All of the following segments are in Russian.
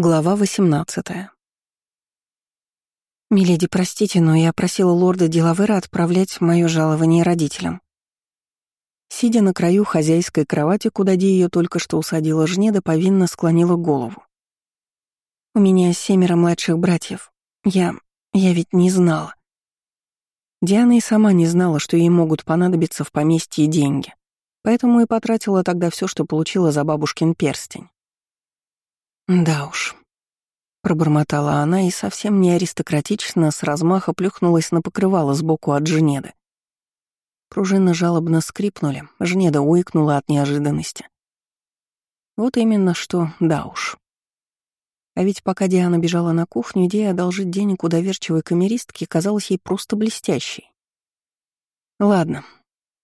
Глава 18 «Миледи, простите, но я просила лорда Делавера отправлять мое жалование родителям». Сидя на краю хозяйской кровати, куда Ди ее только что усадила Жнеда, повинно склонила голову. «У меня семеро младших братьев. Я... я ведь не знала». Диана и сама не знала, что ей могут понадобиться в поместье деньги, поэтому и потратила тогда все, что получила за бабушкин перстень. «Да уж», — пробормотала она и совсем не аристократично с размаха плюхнулась на покрывало сбоку от Жнеды. Пружины жалобно скрипнули, Жнеда уикнула от неожиданности. Вот именно что, да уж. А ведь пока Диана бежала на кухню, идея одолжить денег у доверчивой камеристки казалась ей просто блестящей. Ладно,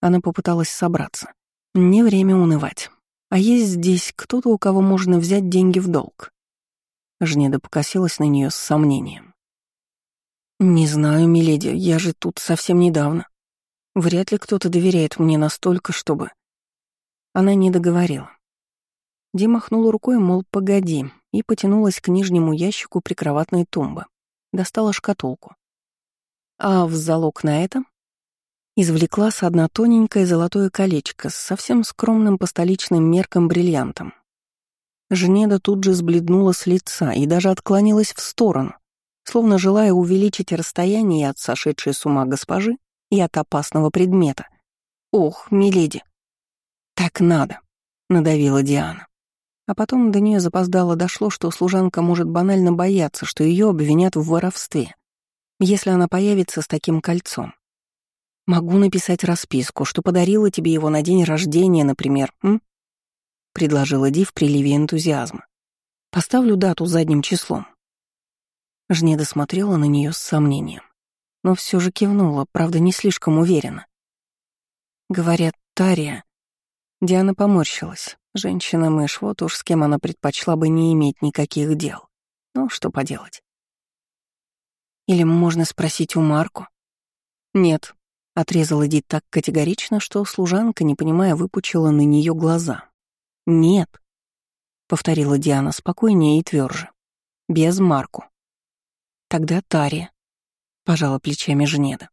она попыталась собраться. Не время унывать. А есть здесь кто-то, у кого можно взять деньги в долг? Жнеда покосилась на нее с сомнением. «Не знаю, миледи, я же тут совсем недавно. Вряд ли кто-то доверяет мне настолько, чтобы...» Она не договорила. Ди махнула рукой, мол, погоди, и потянулась к нижнему ящику прикроватной тумбы. Достала шкатулку. «А в залог на это?» Извлекла с одна тоненькое золотое колечко с совсем скромным по столичным меркам бриллиантом. Жнеда тут же сбледнула с лица и даже отклонилась в сторону, словно желая увеличить расстояние от сошедшей с ума госпожи и от опасного предмета. «Ох, миледи!» «Так надо», — надавила Диана. А потом до нее запоздало дошло, что служанка может банально бояться, что ее обвинят в воровстве, если она появится с таким кольцом. Могу написать расписку, что подарила тебе его на день рождения, например, м? Предложила Ди в приливе энтузиазма. Поставлю дату задним числом. Жнеда смотрела на нее с сомнением, но все же кивнула, правда, не слишком уверенно. Говорят, Тария. Диана поморщилась. Женщина-мышь, вот уж с кем она предпочла бы не иметь никаких дел. Ну, что поделать. Или можно спросить у Марку? Нет, Отрезала Эдит так категорично, что служанка, не понимая, выпучила на нее глаза. «Нет», — повторила Диана спокойнее и тверже. «Без Марку». «Тогда Тария», — пожала плечами Жнеда.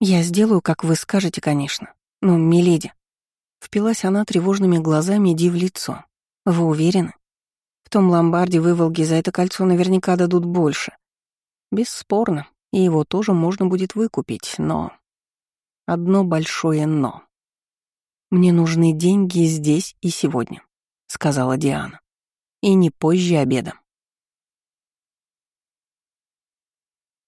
«Я сделаю, как вы скажете, конечно. Но, миледи...» Впилась она тревожными глазами Ди в лицо. «Вы уверены? В том ломбарде выволги за это кольцо наверняка дадут больше. Бесспорно, и его тоже можно будет выкупить, но Одно большое «но». «Мне нужны деньги здесь и сегодня», — сказала Диана. «И не позже обеда».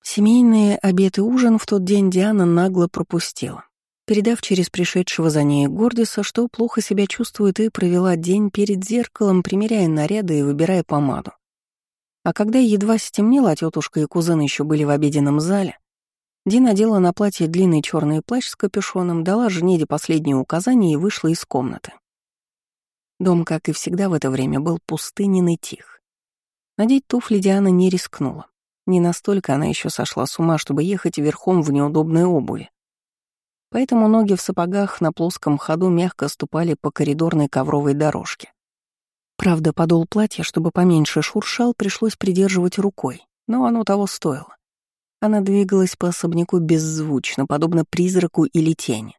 Семейные обед и ужин в тот день Диана нагло пропустила, передав через пришедшего за ней Гордиса, что плохо себя чувствует, и провела день перед зеркалом, примеряя наряды и выбирая помаду. А когда едва стемнело, а тетушка и кузен еще были в обеденном зале, Ди надела на платье длинный черный плащ с капюшоном, дала Жнеде последние указания и вышла из комнаты. Дом, как и всегда в это время, был пустынен и тих. Надеть туфли Диана не рискнула. Не настолько она еще сошла с ума, чтобы ехать верхом в неудобной обуви. Поэтому ноги в сапогах на плоском ходу мягко ступали по коридорной ковровой дорожке. Правда, подол платья, чтобы поменьше шуршал, пришлось придерживать рукой, но оно того стоило. Она двигалась по особняку беззвучно, подобно призраку или тени.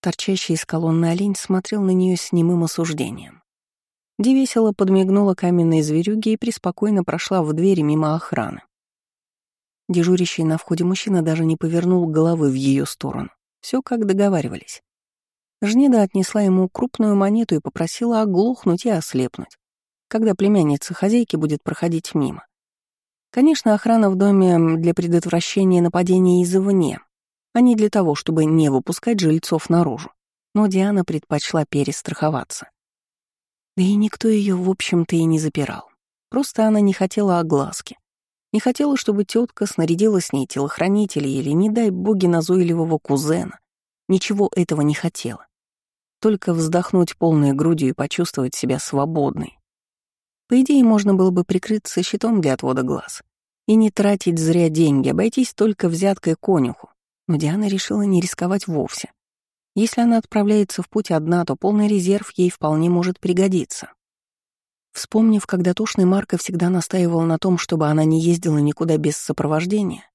Торчащий из колонны олень смотрел на нее с немым осуждением. Ди весело подмигнула каменной зверюге и преспокойно прошла в двери мимо охраны. Дежурящий на входе мужчина даже не повернул головы в ее сторону. Все как договаривались. Жнеда отнесла ему крупную монету и попросила оглохнуть и ослепнуть, когда племянница хозяйки будет проходить мимо. Конечно, охрана в доме для предотвращения нападения извне, а не для того, чтобы не выпускать жильцов наружу. Но Диана предпочла перестраховаться. Да и никто ее, в общем-то, и не запирал. Просто она не хотела огласки. Не хотела, чтобы тетка снарядила с ней телохранителей или, не дай боги, назойливого кузена. Ничего этого не хотела. Только вздохнуть полной грудью и почувствовать себя свободной, по идее, можно было бы прикрыться щитом для отвода глаз и не тратить зря деньги, обойтись только взяткой конюху. Но Диана решила не рисковать вовсе. Если она отправляется в путь одна, то полный резерв ей вполне может пригодиться. Вспомнив, когда тошный Марко всегда настаивал на том, чтобы она не ездила никуда без сопровождения,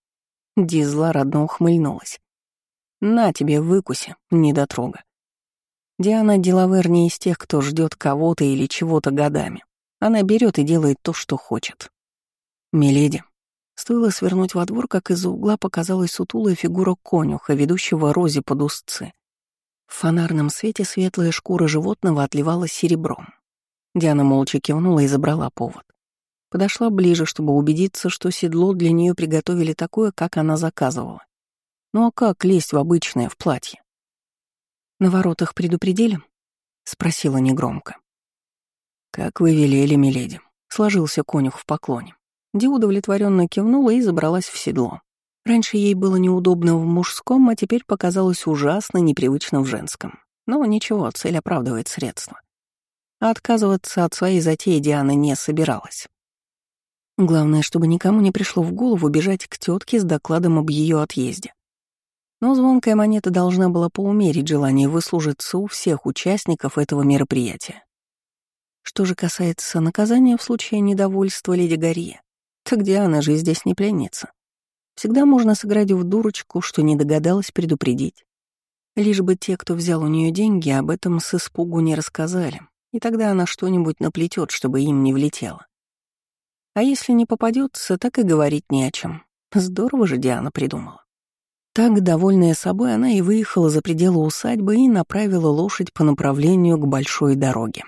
Ди родно ухмыльнулась. «На тебе, выкуси, недотрога». Диана Делавер не из тех, кто ждет кого-то или чего-то годами. Она берет и делает то, что хочет. «Миледи». Стоило свернуть во двор, как из-за угла показалась сутулая фигура конюха, ведущего Рози под узцы. В фонарном свете светлая шкура животного отливала серебром. Диана молча кивнула и забрала повод. Подошла ближе, чтобы убедиться, что седло для нее приготовили такое, как она заказывала. Ну а как лезть в обычное, в платье? «На воротах предупредили?» — спросила негромко. «Как вы велели, миледи», — сложился конюх в поклоне. Ди удовлетворенно кивнула и забралась в седло. Раньше ей было неудобно в мужском, а теперь показалось ужасно непривычно в женском. Но ничего, цель оправдывает средства. А отказываться от своей затеи Диана не собиралась. Главное, чтобы никому не пришло в голову бежать к тетке с докладом об ее отъезде. Но звонкая монета должна была поумерить желание выслужиться у всех участников этого мероприятия. Что же касается наказания в случае недовольства леди Гарье, так Диана же здесь не пленница. Всегда можно сыграть в дурочку, что не догадалась предупредить. Лишь бы те, кто взял у нее деньги, об этом с испугу не рассказали, и тогда она что-нибудь наплетет, чтобы им не влетело. А если не попадется, так и говорить не о чем. Здорово же Диана придумала. Так, довольная собой, она и выехала за пределы усадьбы и направила лошадь по направлению к большой дороге.